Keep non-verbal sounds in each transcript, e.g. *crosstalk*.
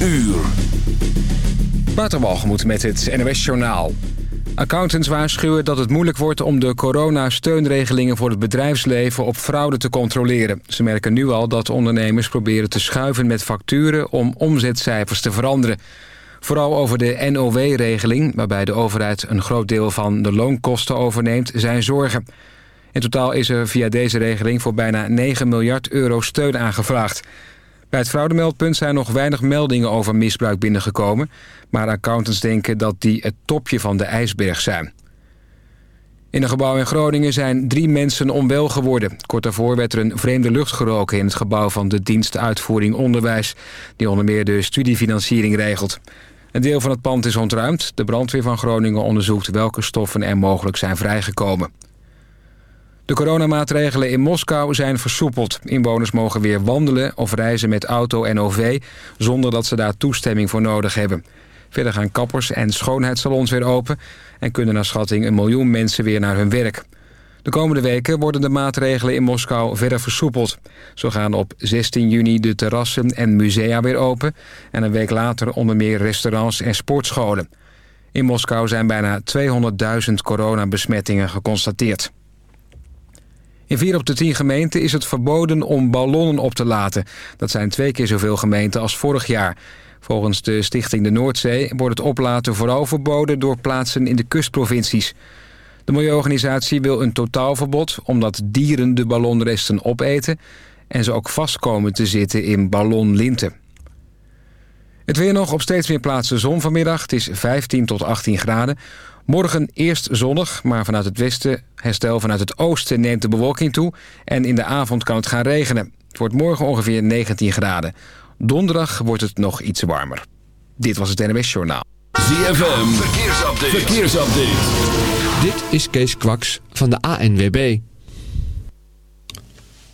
uur. Waterbalgemoed met het NOS Journaal. Accountants waarschuwen dat het moeilijk wordt om de corona-steunregelingen voor het bedrijfsleven op fraude te controleren. Ze merken nu al dat ondernemers proberen te schuiven met facturen om omzetcijfers te veranderen. Vooral over de NOW-regeling, waarbij de overheid een groot deel van de loonkosten overneemt, zijn zorgen. In totaal is er via deze regeling voor bijna 9 miljard euro steun aangevraagd. Bij het fraudemeldpunt zijn nog weinig meldingen over misbruik binnengekomen... maar accountants denken dat die het topje van de ijsberg zijn. In een gebouw in Groningen zijn drie mensen onwel geworden. Kort daarvoor werd er een vreemde lucht geroken in het gebouw van de dienst Uitvoering Onderwijs... die onder meer de studiefinanciering regelt. Een deel van het pand is ontruimd. De brandweer van Groningen onderzoekt welke stoffen er mogelijk zijn vrijgekomen. De coronamaatregelen in Moskou zijn versoepeld. Inwoners mogen weer wandelen of reizen met auto en OV... zonder dat ze daar toestemming voor nodig hebben. Verder gaan kappers en schoonheidssalons weer open... en kunnen naar schatting een miljoen mensen weer naar hun werk. De komende weken worden de maatregelen in Moskou verder versoepeld. Zo gaan op 16 juni de terrassen en musea weer open... en een week later onder meer restaurants en sportscholen. In Moskou zijn bijna 200.000 coronabesmettingen geconstateerd. In vier op de tien gemeenten is het verboden om ballonnen op te laten. Dat zijn twee keer zoveel gemeenten als vorig jaar. Volgens de Stichting de Noordzee wordt het oplaten vooral verboden... door plaatsen in de kustprovincies. De Milieuorganisatie wil een totaalverbod... omdat dieren de ballonresten opeten... en ze ook vast komen te zitten in ballonlinten. Het weer nog op steeds meer plaatsen zon vanmiddag. Het is 15 tot 18 graden. Morgen eerst zonnig, maar vanuit het westen herstel vanuit het oosten neemt de bewolking toe... en in de avond kan het gaan regenen. Het wordt morgen ongeveer 19 graden. Donderdag wordt het nog iets warmer. Dit was het NWS Journaal. ZFM, verkeersupdate. verkeersupdate. Dit is Kees Kwaks van de ANWB.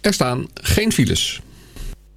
Er staan geen files.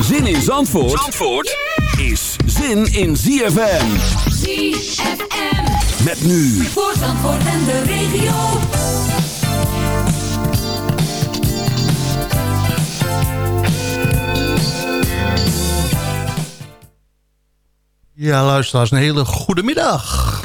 Zin in Zandvoort, Zandvoort is zin in ZFM. ZFM. Met nu. Voor Zandvoort en de regio. Ja, luisteraars, een hele goede middag.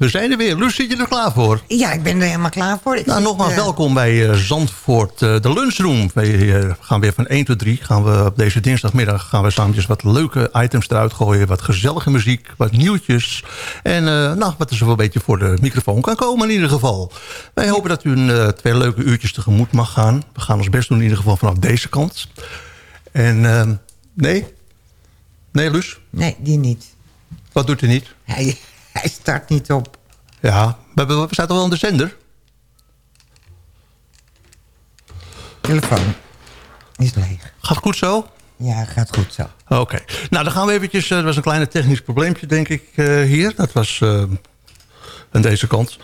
We zijn er weer. Lus, zit je er klaar voor? Ja, ik ben er helemaal klaar voor. Ik Nou, nogmaals eh, welkom bij eh, Zandvoort, eh, de lunchroom. We gaan weer van 1 tot 3. Gaan we op deze dinsdagmiddag gaan we samen wat leuke items eruit gooien. Wat gezellige muziek, wat nieuwtjes. En nou, wat er zo een beetje voor de microfoon kan komen in ieder geval. Wij hopen dat u een, twee leuke uurtjes tegemoet mag gaan. We gaan ons best doen in ieder geval vanaf deze kant. En eh, nee? Nee, Lus? Nee, die niet. Wat doet u niet? Hij, hij start niet op. Ja, we, zijn toch wel aan de zender? Telefoon is leeg. Gaat goed zo? Ja, gaat goed zo. Oké. Nou, dan gaan we eventjes... eh, Er was een kleine technisch probleempje, denk ik, eh, hier. Dat was eh, aan deze kant.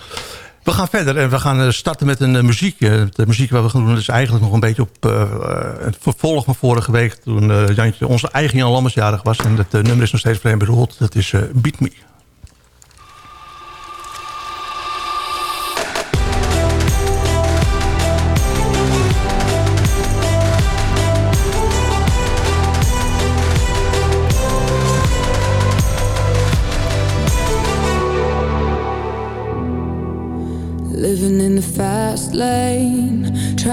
We gaan verder en we gaan eh, starten met een eh, muziekje. De muziek wat we gaan doen is eigenlijk nog een beetje op eh, eh, het vervolg van vorige week... toen eh, Jantje, onze eigen Jan Lammers jarig was. En het eh, nummer is nog steeds hem bedoeld. Dat is eh, Beat Me.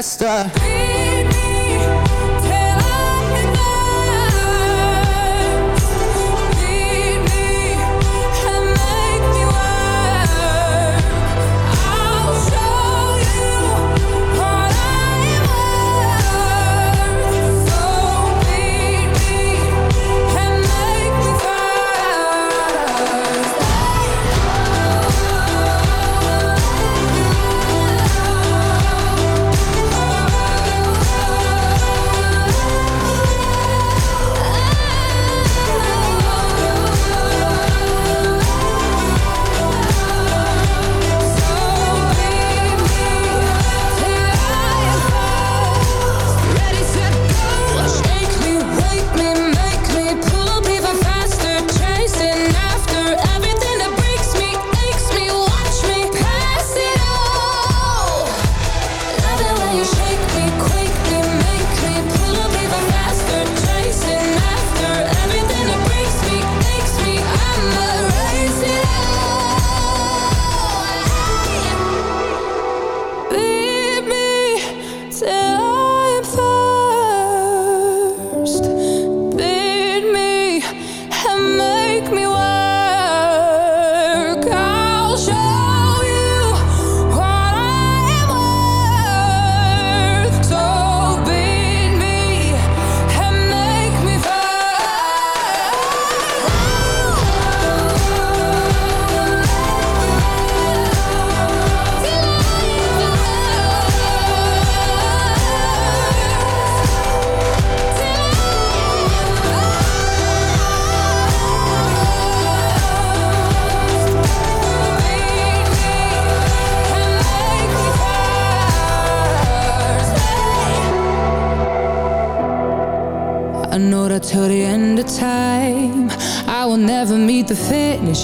Chester.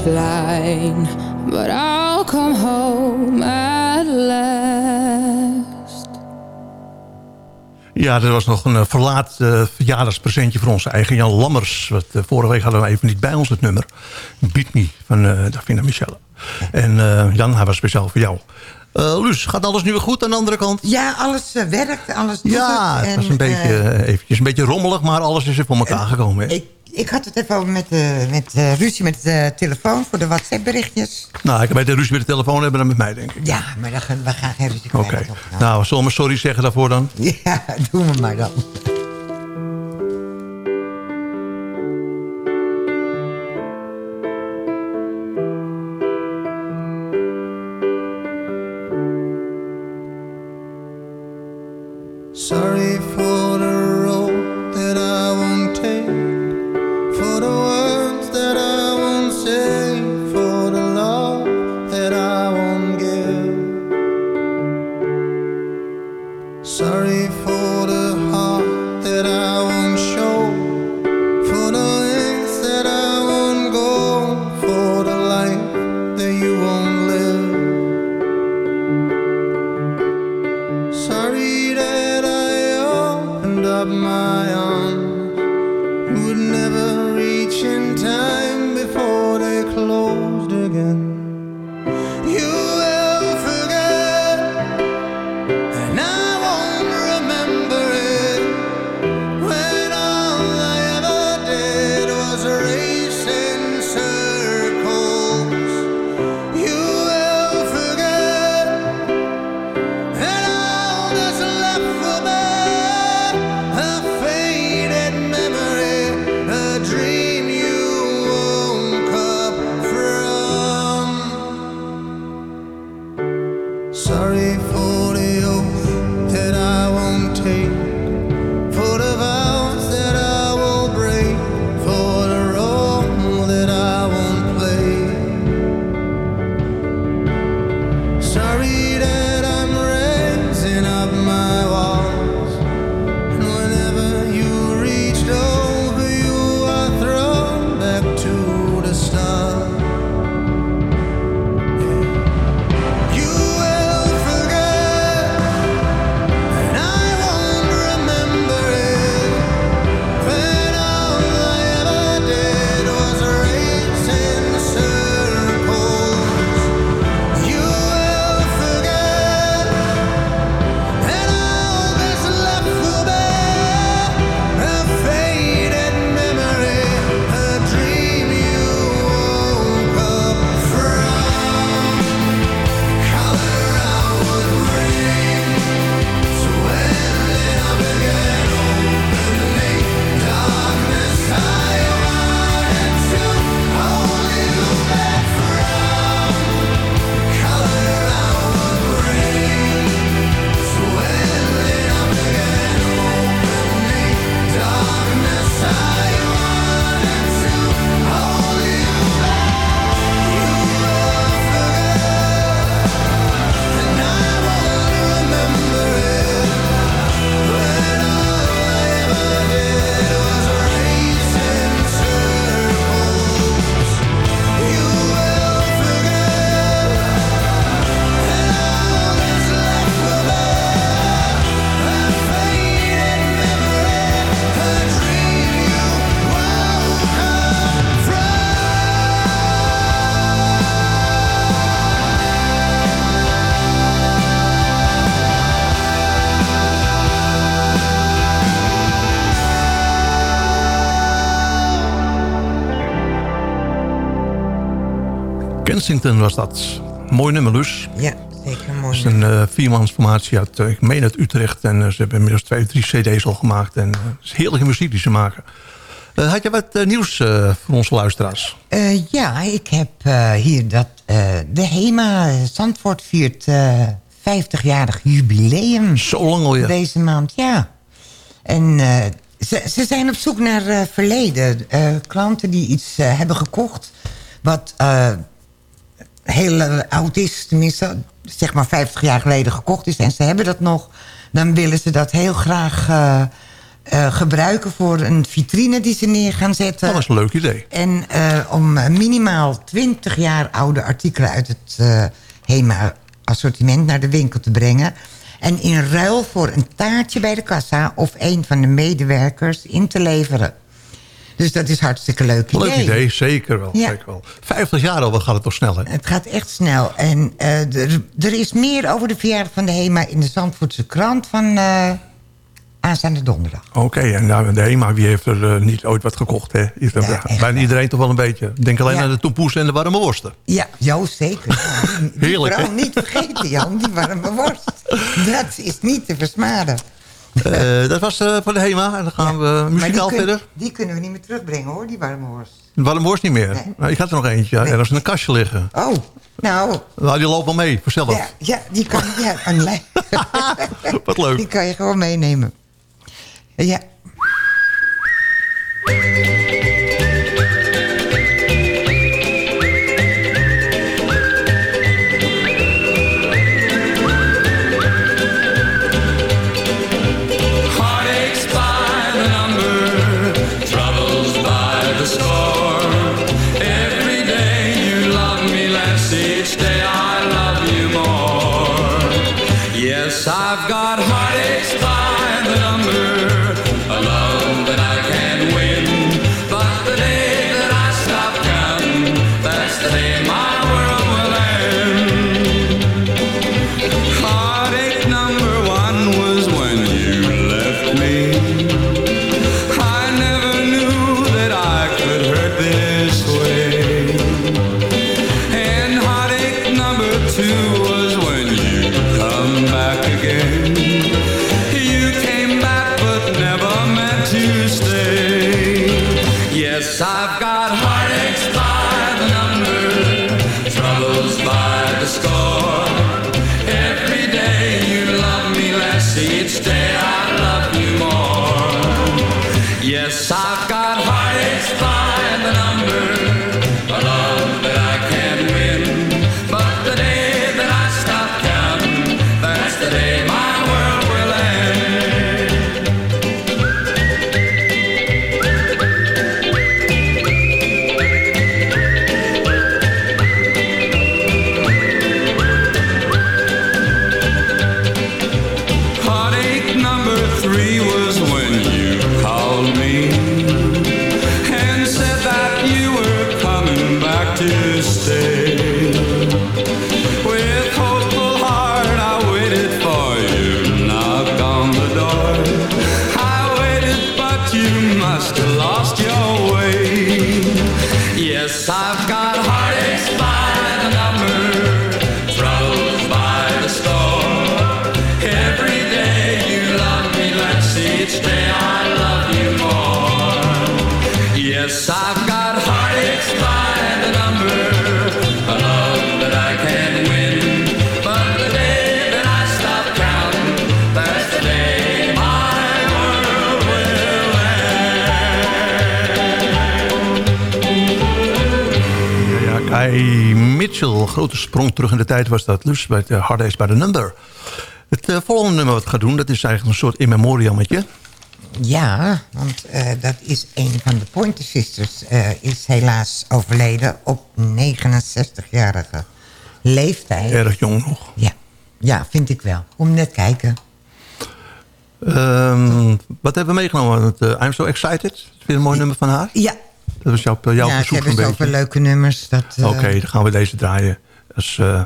Line But I'll come home at last Ja, er was nog een eh, verlaat eh, verjaardagspresentje voor onze eigen Jan Lammers. Wat, eh, vorige week hadden we even niet bij ons het nummer. Beat Me van eh Davina Michelle. En eh, Jan, hij was speciaal voor jou. Eh Luus, gaat alles nu weer goed aan de andere kant? Ja, alles eh, werkt, alles doet Ja, het. het was En, een beetje, eventjes een beetje rommelig, maar alles is er voor elkaar gekomen. Hè? ik, ik had het even over met, eh, met eh, ruzie met de telefoon voor de WhatsApp-berichtjes. Nou, ik heb de ruzie met de telefoon hebben dan met mij, denk ik. Ja, maar dan gaan we gaan geen ruzie Oké. krijgen. toch? Nou, zullen we sorry zeggen daarvoor dan? *laughs* Ja, doen we maar dan. Sorry for the Kensington was dat. Mooi nummer, Lus. Ja, zeker Het mooi. is een eh, viermansformatie uit, eh, ik meen uit Utrecht. En eh, ze hebben inmiddels twee, drie cd's al gemaakt. En het is heerlijke muziek die ze maken. Had je wat nieuws voor onze luisteraars? Ja, ik heb hier dat de HEMA Zandvoort viert eh 50-jarig jubileum. Zo lang alweer. Deze maand, ja. En ze, ze zijn op zoek naar verleden. Klanten die iets hebben gekocht... wat heel oud is, tenminste zeg maar 50 jaar geleden gekocht is... en ze hebben dat nog, dan willen ze dat heel graag... eh, eh, gebruiken voor een vitrine die ze neer gaan zetten. Dat is een leuk idee. En eh, om minimaal 20 jaar oude artikelen uit het HEMA-assortiment naar de winkel te brengen. En in ruil voor een taartje bij de kassa of een van de medewerkers in te leveren. Dus dat is hartstikke leuk idee. Leuk idee, zeker wel. Ja. Zeker wel. 50 jaar al, wat gaat het toch snel, hè? Het gaat echt snel. En eh, er, er is meer over de verjaardag van de HEMA in de Zandvoortse krant van eh, aanstaande donderdag. Oké, en nou, de HEMA, wie heeft er eh, niet ooit wat gekocht, hè? Ieder- Bijna iedereen toch wel een beetje. Denk alleen Ja. aan de tompoes en de warme worsten. Ja, Jo, zeker. Ja, die- die Heerlijk? Vooral niet vergeten, Jan, die warme worst. *laughs* Dat is niet te versmaden. Eh, dat was eh, voor de HEMA. En dan gaan we die, muzikaal kun- verder. die kunnen we niet meer terugbrengen, hoor, die warme warme worst niet meer. Nee. Nou, ik had er nog eentje. Ergens in een kastje liggen. Oh, nou, Nou, die loopt wel mee, vanzelf. ja, ja, die kan ja. *laughs* Wat leuk. Die kan je gewoon meenemen. Ja. Kai Mitchell, grote sprong terug in de tijd was dat. Lus bij de Hard Days by the Number. Het eh, volgende nummer wat ik ga doen, dat is eigenlijk een soort in memoriammetje. Ja, want eh, dat is een van de Pointer Sisters. eh, is helaas overleden op 69-jarige leeftijd. Erg jong nog. Ja, ja vind ik wel. Kom net kijken. Ehm, wat hebben we meegenomen? Het, eh, I'm So Excited. Is weer een mooi nummer van haar? Ja. Dat was jouw, jouw ja, verzoek een zoveel beetje. leuke nummers. dat, eh, Oké, dan gaan we deze draaien als eh,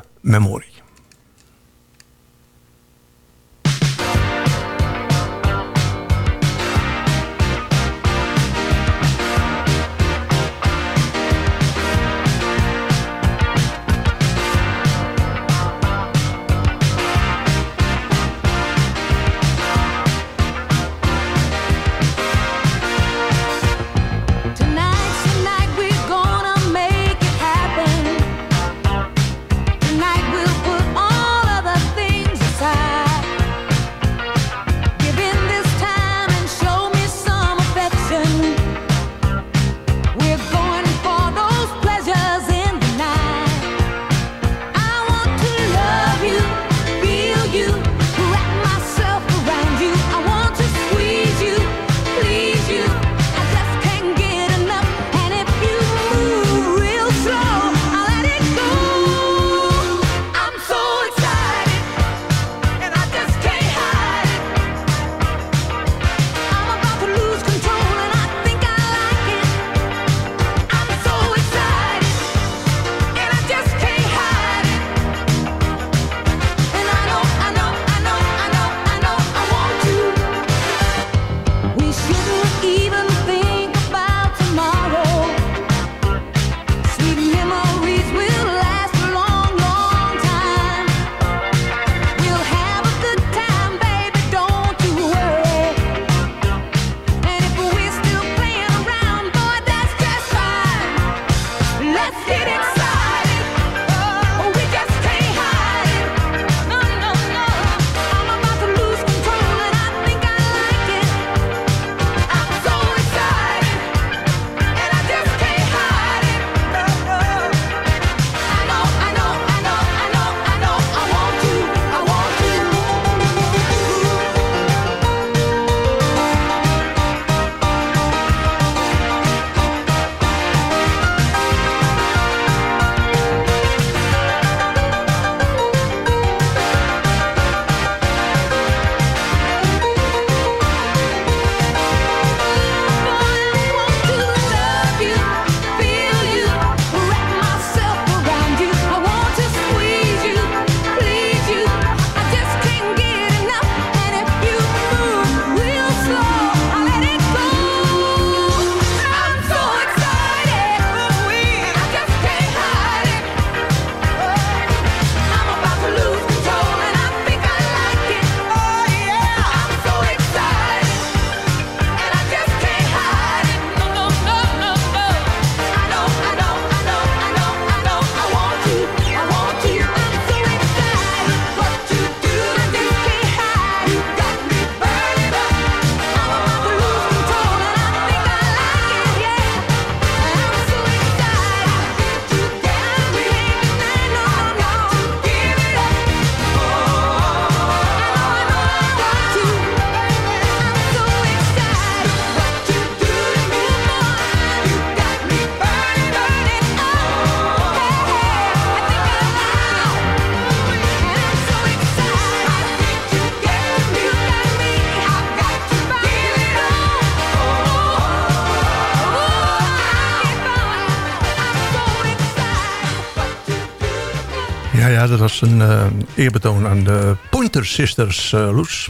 was een eh, eerbetoon aan de Pointer Sisters, eh, Loes.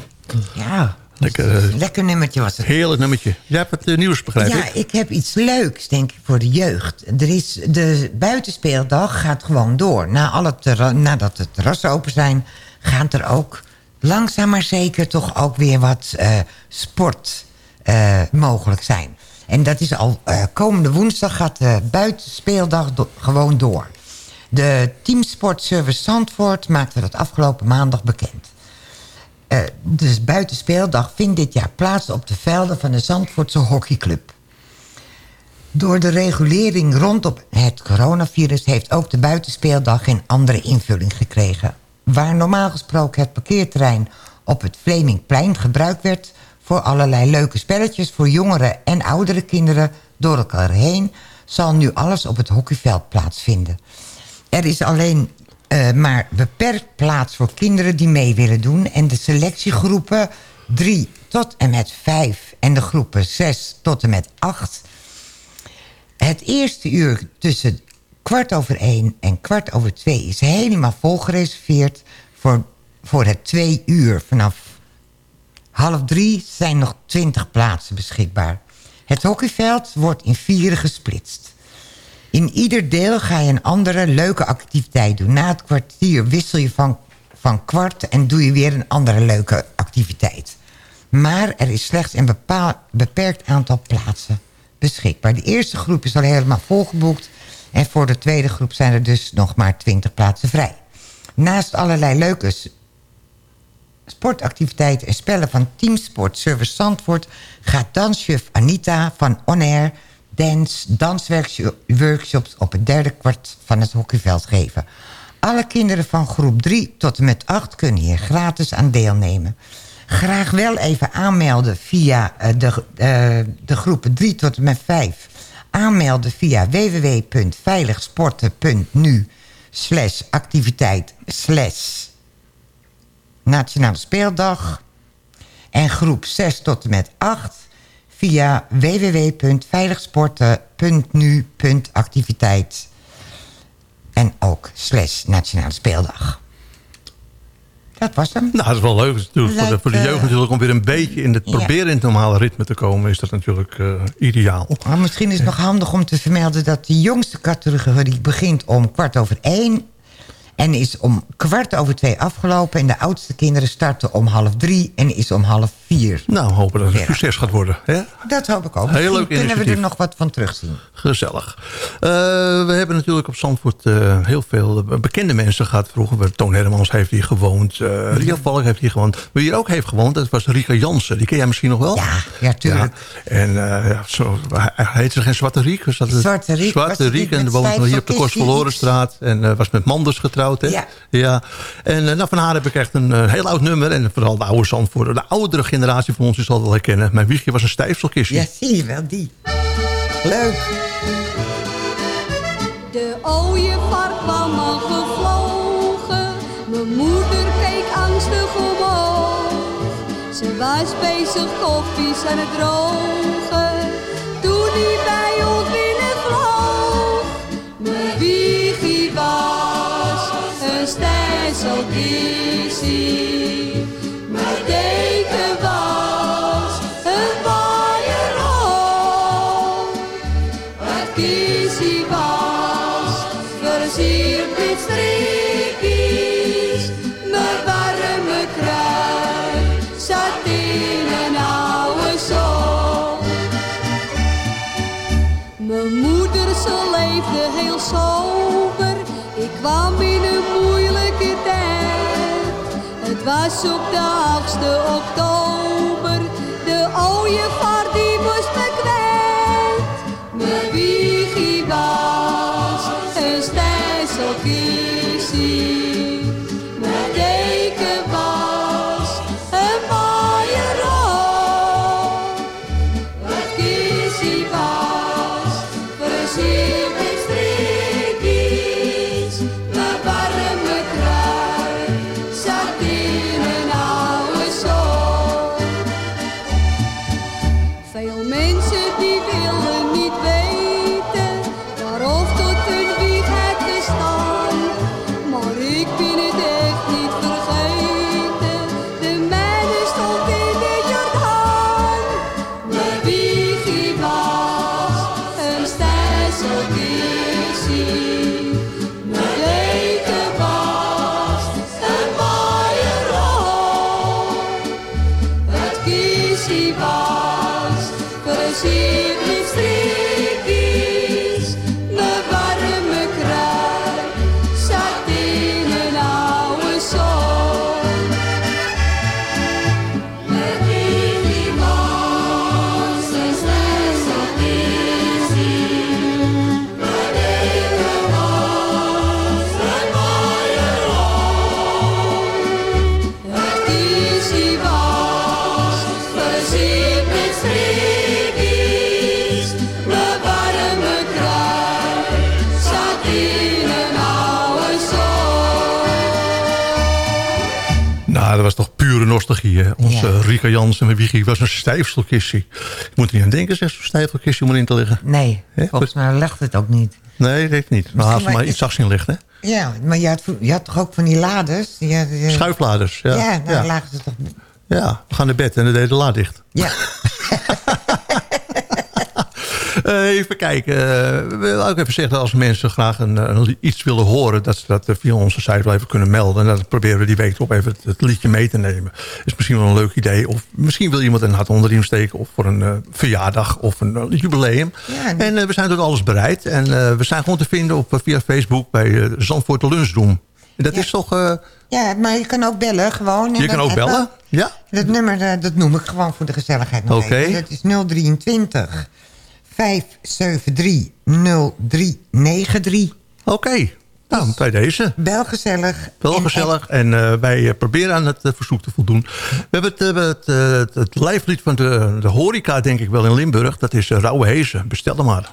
Ja, Lekker, eh, lekker nummertje was het. heerlijk nummertje. Jij hebt het nieuws, begrijp ja, ik? ik heb iets leuks, denk ik, voor de jeugd. Er is, de buitenspeeldag gaat gewoon door. Na alle nadat de terrassen open zijn, gaat er ook langzaam maar zeker toch ook weer wat sport mogelijk zijn. En dat is al komende woensdag gaat de buitenspeeldag do- gewoon door. De Teamsportservice Zandvoort maakte dat afgelopen maandag bekend. Eh, de buitenspeeldag vindt dit jaar plaats op de velden van de Zandvoortse hockeyclub. Door de regulering rondom het coronavirus heeft ook de buitenspeeldag een andere invulling gekregen. Waar normaal gesproken het parkeerterrein op het Vlemingplein gebruikt werd voor allerlei leuke spelletjes voor jongere en oudere kinderen door elkaar heen, zal nu alles op het hockeyveld plaatsvinden. Er is alleen eh, maar beperkt plaats voor kinderen die mee willen doen. En de selectiegroepen 3 tot en met 5 en de groepen 6 tot en met 8. Het eerste uur tussen kwart over 1 en kwart over 2 is helemaal vol gereserveerd. Voor, voor het twee uur vanaf half drie zijn nog 20 plaatsen beschikbaar. Het hockeyveld wordt in vieren gesplitst. In ieder deel ga je een andere leuke activiteit doen. Na het kwartier wissel je van, van kwart en doe je weer een andere leuke activiteit. Maar er is slechts een bepaal, beperkt aantal plaatsen beschikbaar. De eerste groep is al helemaal volgeboekt. En voor de tweede groep zijn er dus nog maar 20 plaatsen vrij. Naast allerlei leuke sportactiviteiten en spellen van Teamsport Service Zandvoort... gaat dansjuf Anita van On Air dance dansworkshops op het derde kwart van het hockeyveld geven. Alle kinderen van groep 3 tot en met 8 kunnen hier gratis aan deelnemen. Graag wel even aanmelden via eh, de, eh, de groepen 3 tot en met 5. Aanmelden via www.veiligsporten.nu slash activiteit slash Nationale Speeldag. En groep 6 tot en met 8 via www.veiligsporten.nu.activiteit. En ook slash Nationale Speeldag. Dat was hem. Nou, dat is wel leuk. Natuurlijk voor, de, voor de jeugd eh, natuurlijk om weer een beetje in het ja. proberen in het normale ritme te komen, is dat natuurlijk eh, ideaal. Maar misschien is het nog handig om te vermelden... dat de jongste categorie begint om kwart over één... en is om kwart over twee afgelopen... en de oudste kinderen starten om half drie en is om half Nou, hopen dat het een succes gaat worden. Hè? Dat hoop ik ook. Heel leuk kunnen we er nog wat van terugzien. Gezellig. Eh, we hebben natuurlijk op Zandvoort eh, heel veel eh, bekende mensen gehad vroeger. Toon Hermans heeft hier gewoond. eh Ria Valk heeft hier gewoond. Wie hier ook heeft gewoond, dat was Rika Jansen. Die ken jij misschien nog wel? Ja, ja tuurlijk. Ja. En ja, zo, hij, hij heette geen Zwarte Riek? Was dat? Zwarte Riek. Zwarte Riek. En woonde hier op de Kostverlorenstraat. En was met Manders getrouwd. Hè? Ja. ja. En nou, van haar heb ik echt een heel oud nummer. En vooral de oude Zandvoort. De oudere generatie van ons is al wel herkennen. Mijn wiegje was een stijfselkistje. Ja, zie je wel, die. Leuk. De ooievaar kwam al gevlogen. Mijn moeder keek angstig omhoog. Ze was bezig koffies aan het drogen. Toen hij bij ons binnenvloog. Mijn wiegie was een stijlselkissie. Het was op de 8e oktober. Rika Jansen met Wiegie was een stijfselkistje. Ik moet er niet aan denken, zeg, zo'n stijfselkistje om erin te liggen. Nee, volgens mij legt het ook niet. Nee, dat niet. Maar Misschien ze maar iets zachts in liggen, hè? Ja, maar je had, je had toch ook van die laders? Die had, Schuifladers, ja. Ja, daar ja. lagen ze toch... Ja, we gaan naar bed en dan deed de la dicht. Ja. *laughs* Eh, even kijken. eh, we willen ook even zeggen dat als mensen graag een, iets willen horen... dat ze dat eh, via onze site wel even kunnen melden. En dan proberen we die week op even het, het liedje mee te nemen. Is misschien wel een leuk idee. Of misschien wil iemand een hart onder de riem steken... of voor een verjaardag of een jubileum. Ja, En we zijn tot alles bereid. En we zijn gewoon te vinden op, via Facebook bij Zandvoort de Lunchroom. En dat is toch... Ja, maar je kan ook bellen gewoon. en je kan ook bellen? Ja? Dat nummer, dat noem ik gewoon voor de gezelligheid nog Oké. Dat is 023 573 0393. Oké. Nou, bij deze. Bel gezellig. Wel gezellig. En eh, wij eh, proberen aan het eh, verzoek te voldoen. We hebben het, eh, het, het, het lijflied van de, de horeca, denk ik wel, in Limburg. Dat is uh, Rauwe Hezen. Bestel hem maar.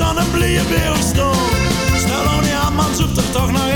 Nog zo'n blije staan. Stel nou niet aan, man, zoekt er toch nog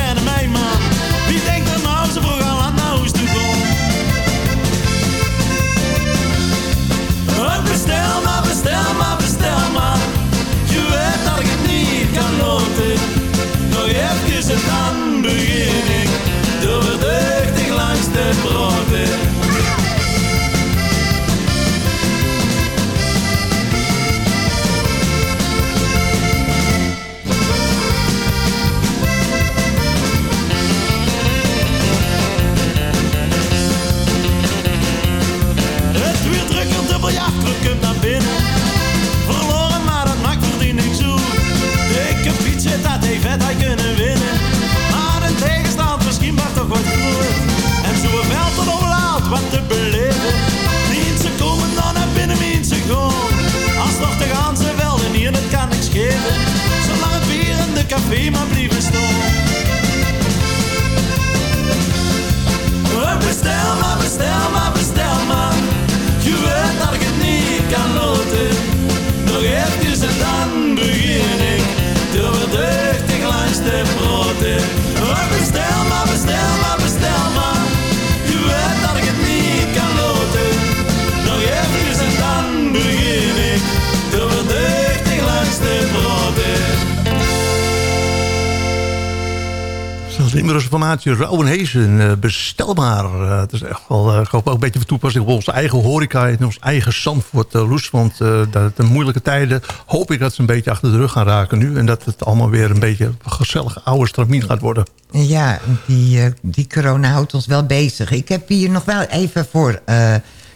Limburgse formatie Rauwenhezen, eh, bestelbaar. Eh, het is echt wel, eh, ik hoop ook een beetje van toepassing op onze eigen horeca... in ons eigen Zandvoort, Loes. Want de moeilijke tijden hoop ik dat ze een beetje achter de rug gaan raken nu... en dat het allemaal weer een beetje een gezellige oude stramien gaat worden. Ja, die, die corona houdt ons wel bezig. Ik heb hier nog wel even voor...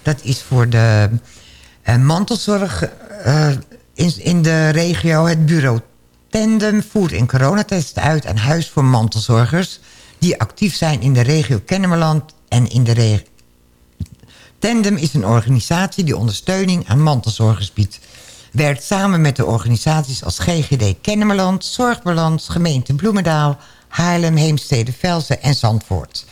dat is voor de mantelzorg in, in de regio. Het bureau Tandem voert in coronatesten uit... aan huis voor mantelzorgers... die actief zijn in de regio Kennemerland en in de regio... Tandem is een organisatie die ondersteuning aan mantelzorgers biedt. Werkt samen met de organisaties als GGD Kennemerland, Zorgbalans, gemeente Bloemendaal, Haarlem, Heemstede, Velzen en Zandvoort.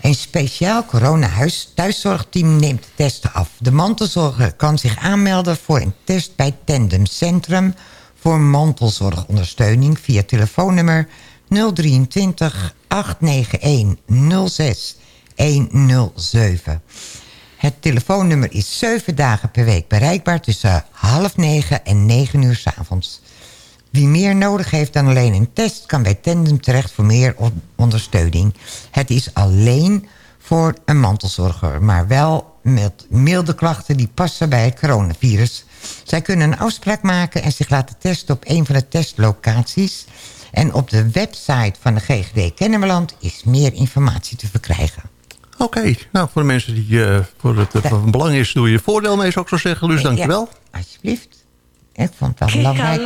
Een speciaal corona-thuiszorgteam neemt testen af. De mantelzorger kan zich aanmelden voor een test bij Tandem Centrum... voor mantelzorgondersteuning via telefoonnummer 023 891 06 107. Het telefoonnummer is 7 dagen per week bereikbaar... tussen half negen en 9 uur 's avonds. Wie meer nodig heeft dan alleen een test... kan bij Tandem terecht voor meer on- ondersteuning. Het is alleen voor een mantelzorger... maar wel met milde klachten die passen bij het coronavirus. Zij kunnen een afspraak maken en zich laten testen... op een van de testlocaties... En op de website van de GGD Kennemerland is meer informatie te verkrijgen. Oké, nou voor de mensen die eh, voor het eh, van belang is, doe je je voordeel mee, zou ik zo zeggen. Luus, dankjewel. Ja, alsjeblieft. Ik vond het wel belangrijk.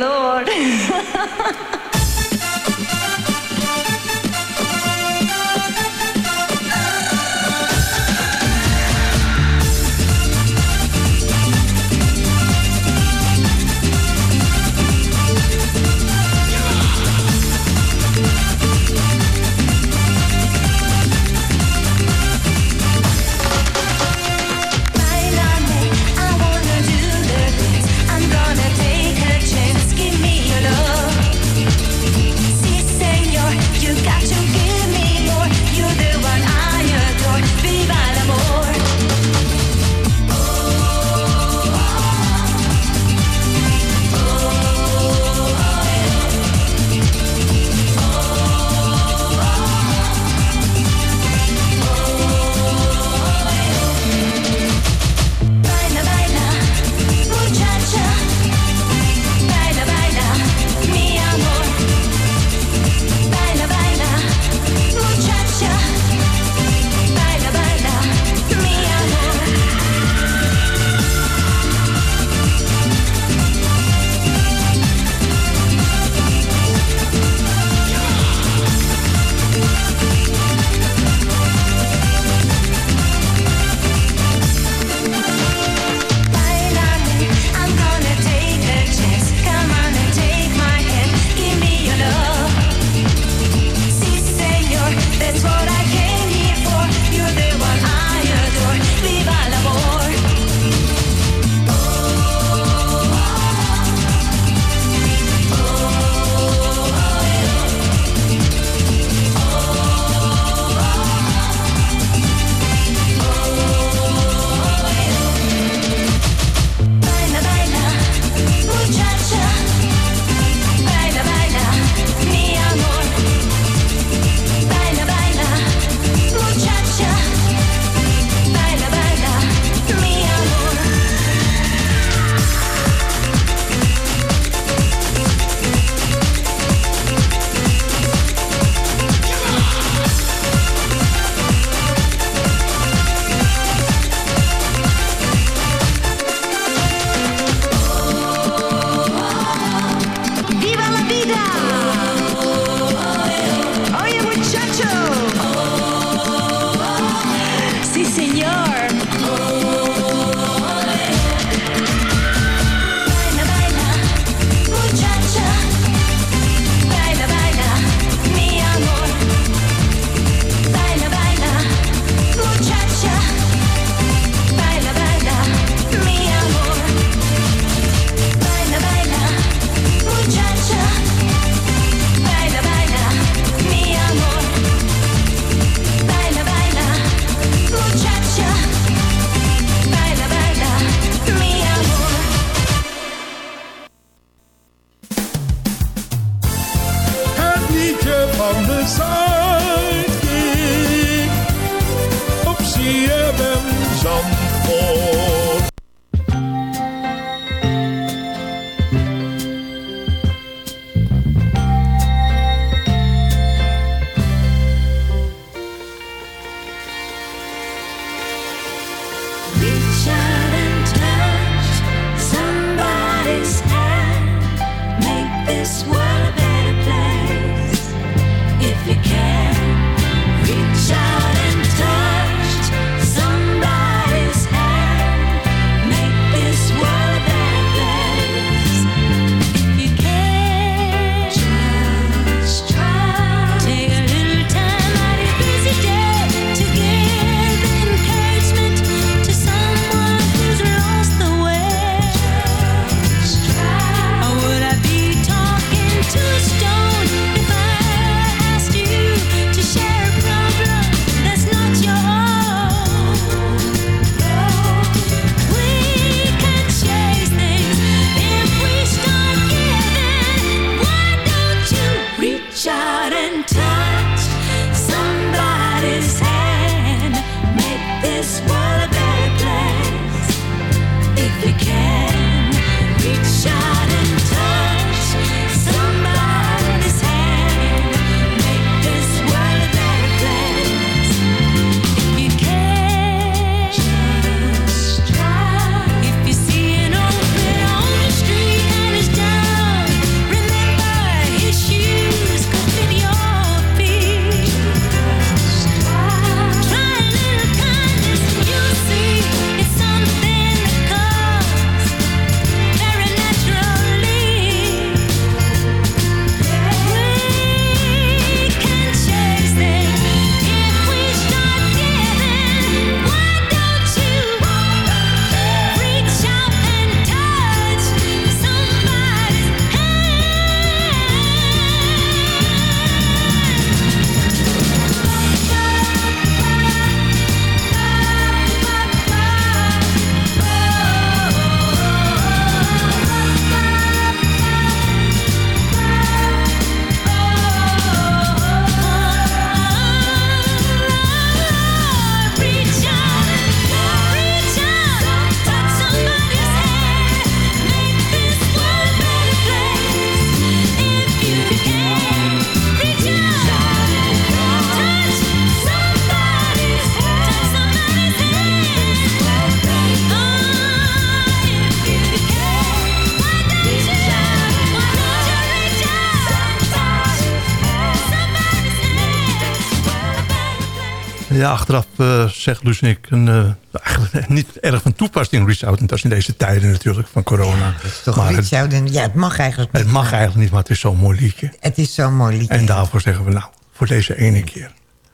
Ja, achteraf eh, zegt Luus en ik een, eh, eigenlijk *laughs* niet erg van toepassing reach out. En dat is in deze tijden natuurlijk van corona. Toch maar reach out en- ja, het mag eigenlijk niet. het mag eigenlijk niet, maar het is zo'n mooi liedje. Het is zo'n mooi liedje. En daarvoor zeggen we nou, voor deze ene keer.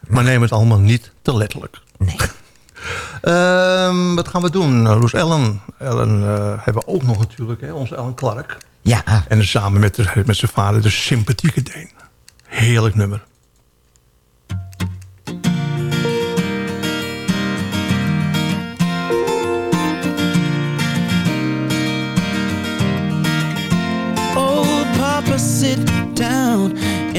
Maar neem het allemaal niet te letterlijk. Nee. *laughs* Ehm, wat gaan we doen? Uh, Loes Ellen. Ellen eh, hebben we ook nog natuurlijk, hè, onze Ellen Clark. Ja. En samen met, de- met zijn vader de sympathieke Deen. Heerlijk nummer.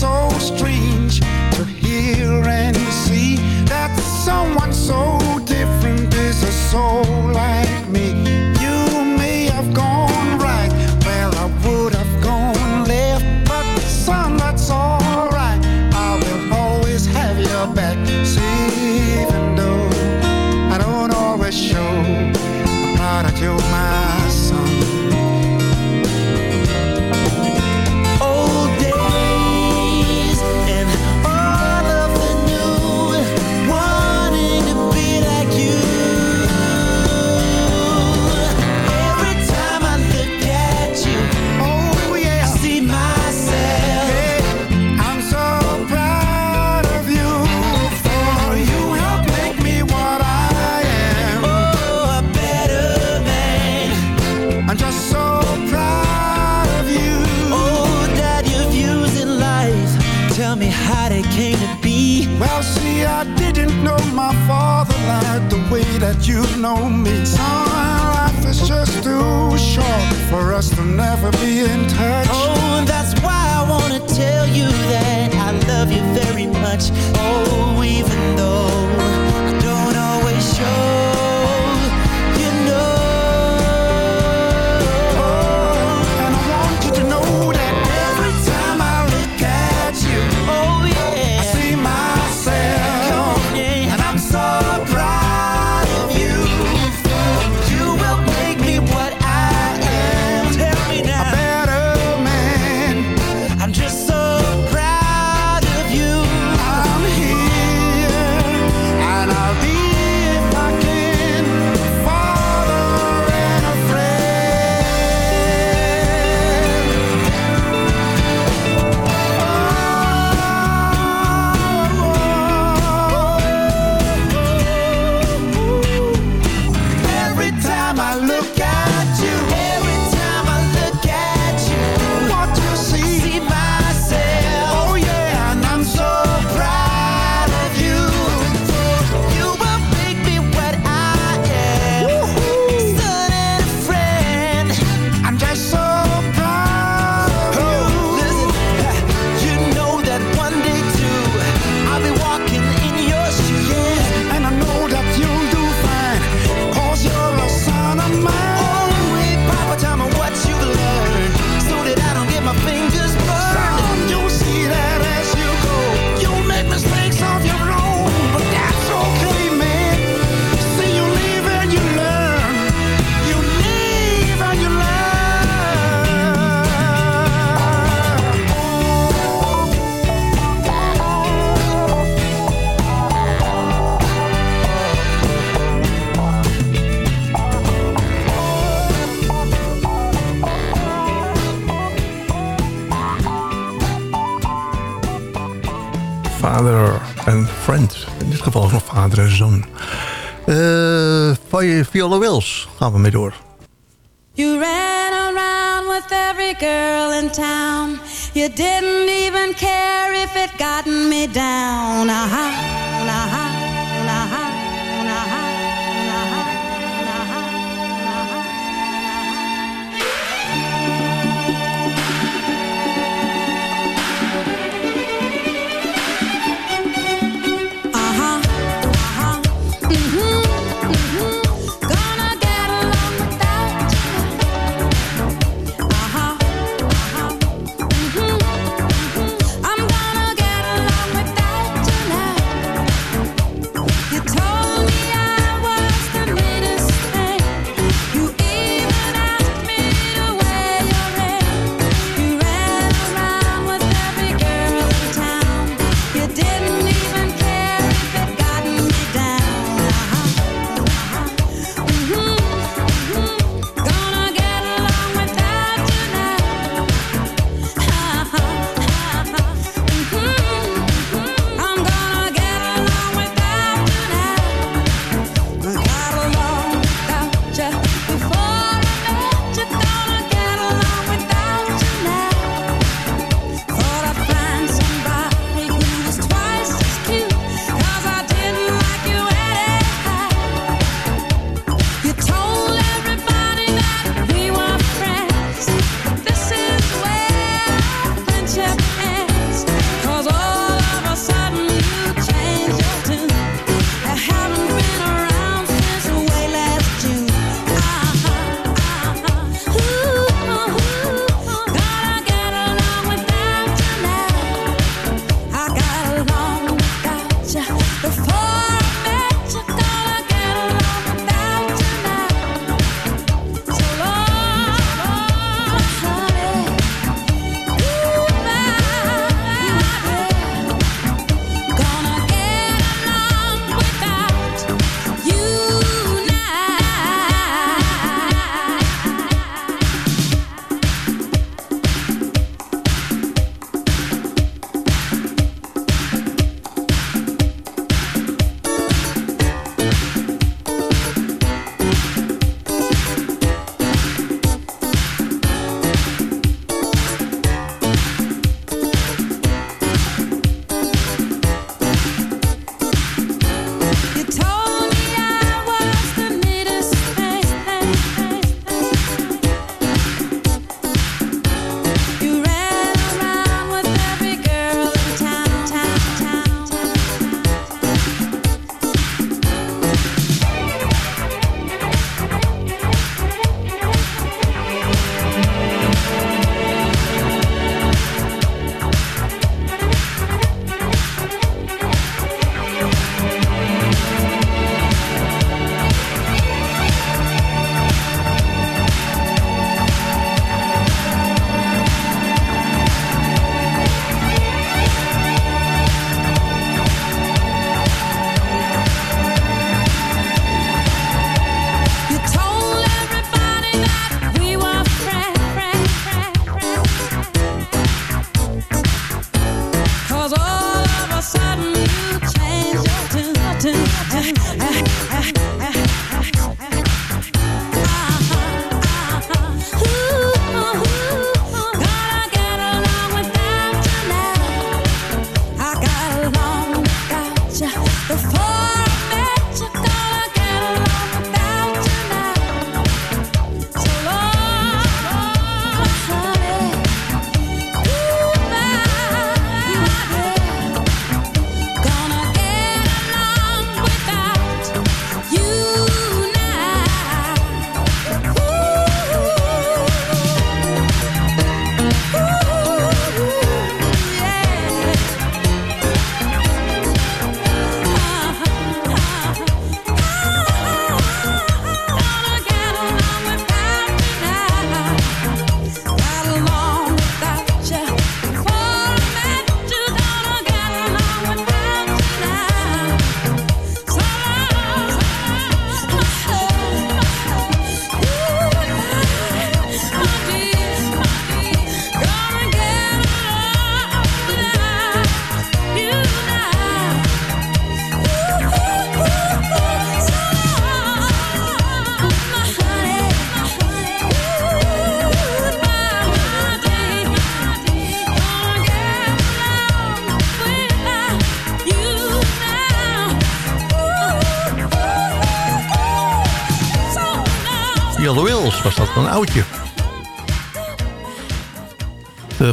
So strange to hear and see that someone so different is a soul like me. You may have gone Viola Wills gaan we mee door. You ran around with every girl in town. You didn't even care if it gotten me down.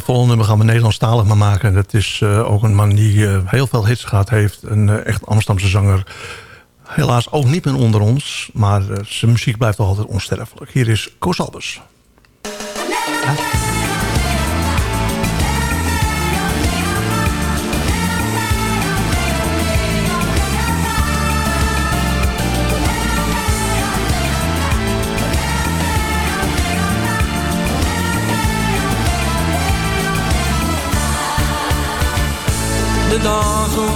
Volgende nummer gaan we Nederlandstalig maar maken. Dat is eh, ook een man die eh, heel veel hits gehad heeft. Een eh, echt Amsterdamse zanger. Helaas ook niet meer onder ons. Maar eh, zijn muziek blijft altijd onsterfelijk. Hier is Koos Albers.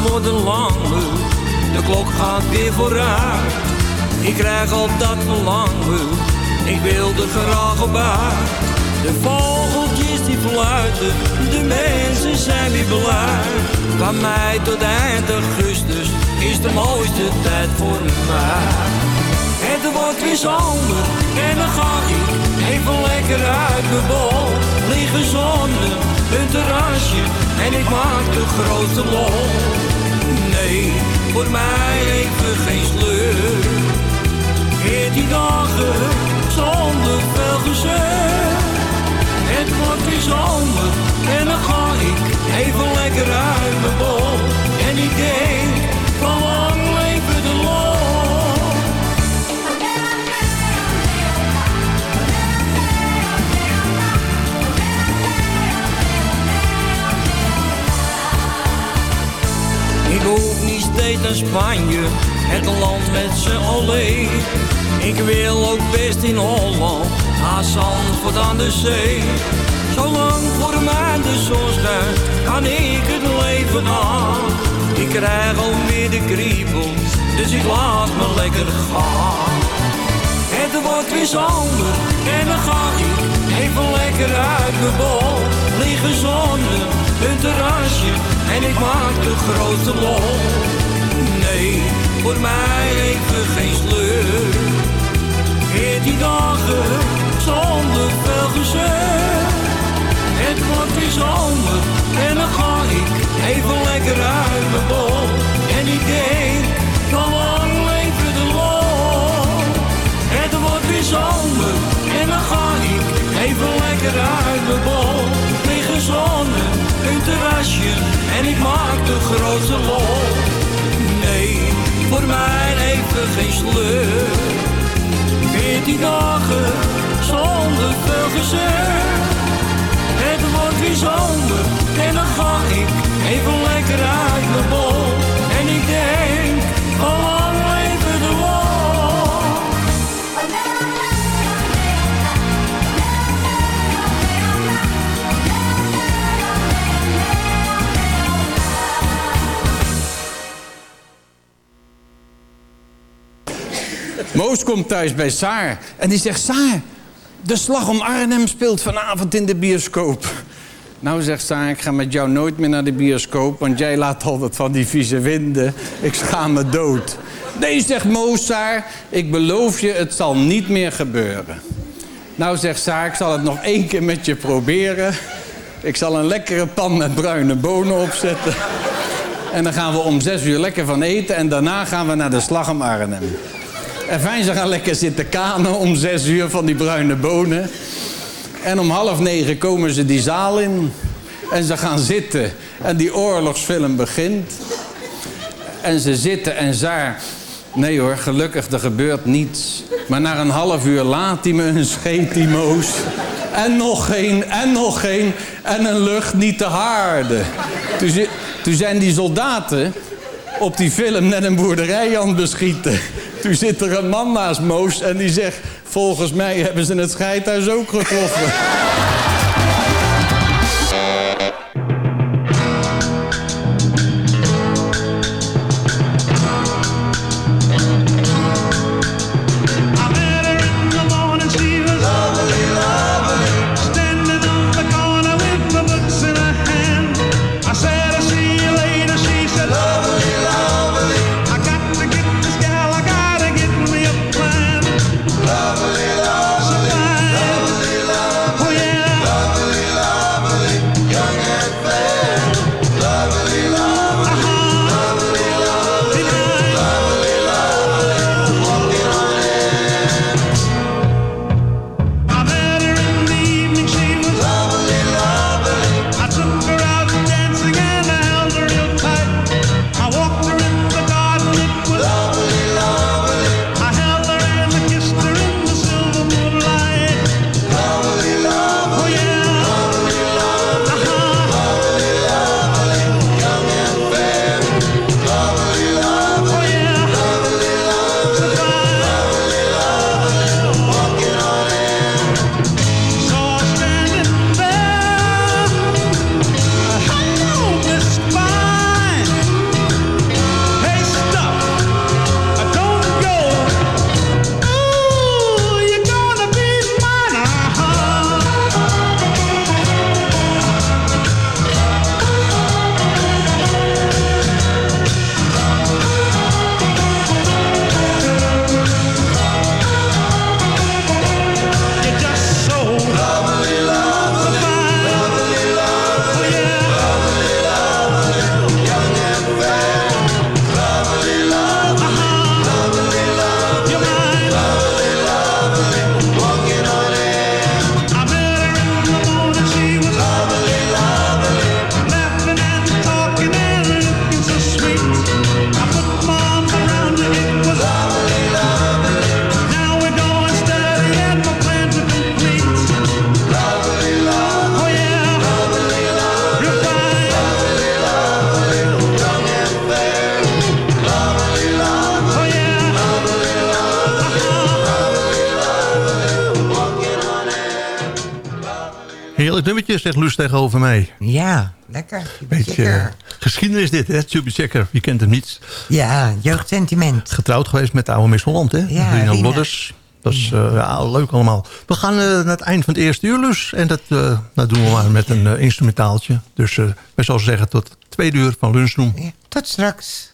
Worden langer, de klok gaat weer vooruit. Ik krijg al dat verlangen, ik wil er graag op. De vogeltjes die fluiten, de mensen zijn weer blij. Van mei tot eind augustus is de mooiste tijd voor mij. Het wordt weer zomer en dan ga ik even lekker uit mijn bol. Liggen zonnen, een terrasje en ik maak de grote lol. Nee, voor mij even geen sleur. Veertien dagen zonder veel gezeur. Het wordt weer zomer en dan ga ik even lekker uit mijn bol. Spanje, het land met z'n allee. Ik wil ook best in Holland, naar Zandvoort aan de zee. Zolang voor mij de zon schijnt, kan ik het leven aan. Ik krijg alweer de kriebels, dus ik laat me lekker gaan. Het wordt weer zomer en dan ga ik even lekker uit mijn bol. Liggen zonnen, een terrasje en ik maak de grote lol. Voor mij even geen sleur. Veertien dagen zonder veel gezeur. Het wordt weer zomer en dan ga ik even lekker uit mijn bol. En ik denk, van lang leven de lol. Het wordt weer zomer en dan ga ik even lekker uit mijn bol. Liggen zonnen, een terrasje en ik maak de grootste lol. Voor mij even geen sleur. Veertien dagen zonder veel gezeur. Het wordt weer zomer en dan ga ik even lekker uit mijn bol. Moos komt thuis bij Saar en die zegt... Saar, de slag om Arnhem speelt vanavond in de bioscoop. Nou, zegt Saar, ik ga met jou nooit meer naar de bioscoop... want jij laat altijd van die vieze winden. Ik schaam me dood. Nee, zegt Moos, Saar, ik beloof je, het zal niet meer gebeuren. Nou, zegt Saar, ik zal het nog één keer met je proberen. Ik zal een lekkere pan met bruine bonen opzetten. En dan gaan we om zes uur lekker van eten... en daarna gaan we naar de slag om Arnhem. En fijn, ze gaan lekker zitten kanen om zes uur van die bruine bonen. En om half negen komen ze die zaal in. En ze gaan zitten. En die oorlogsfilm begint. En ze zitten en Zaar... Nee hoor, gelukkig, er gebeurt niets. Maar na een half uur laat hij me een scheet, die moos. En nog geen, en nog geen. En een lucht niet te harde. Toen, toen zijn die soldaten op die film net een boerderij aan het beschieten. Toen zit er een man naast Moos en die zegt... volgens mij hebben ze het scheidhuis ook getroffen. *laughs* zegt Luus tegenover mij. Ja, lekker. Beetje geschiedenis dit, hè? Super Checker, wie kent hem niet? Ja, jeugdsentiment. Getrouwd geweest met de oude Miss Holland, hè? Ja, Rina. Lodders. Dat is eh, ja, leuk allemaal. We gaan eh, naar het eind van het eerste uur, Luus. En dat, eh, dat doen we maar met een instrumentaaltje. Dus wij zullen zeggen tot twee uur van lunchroom. Tot straks.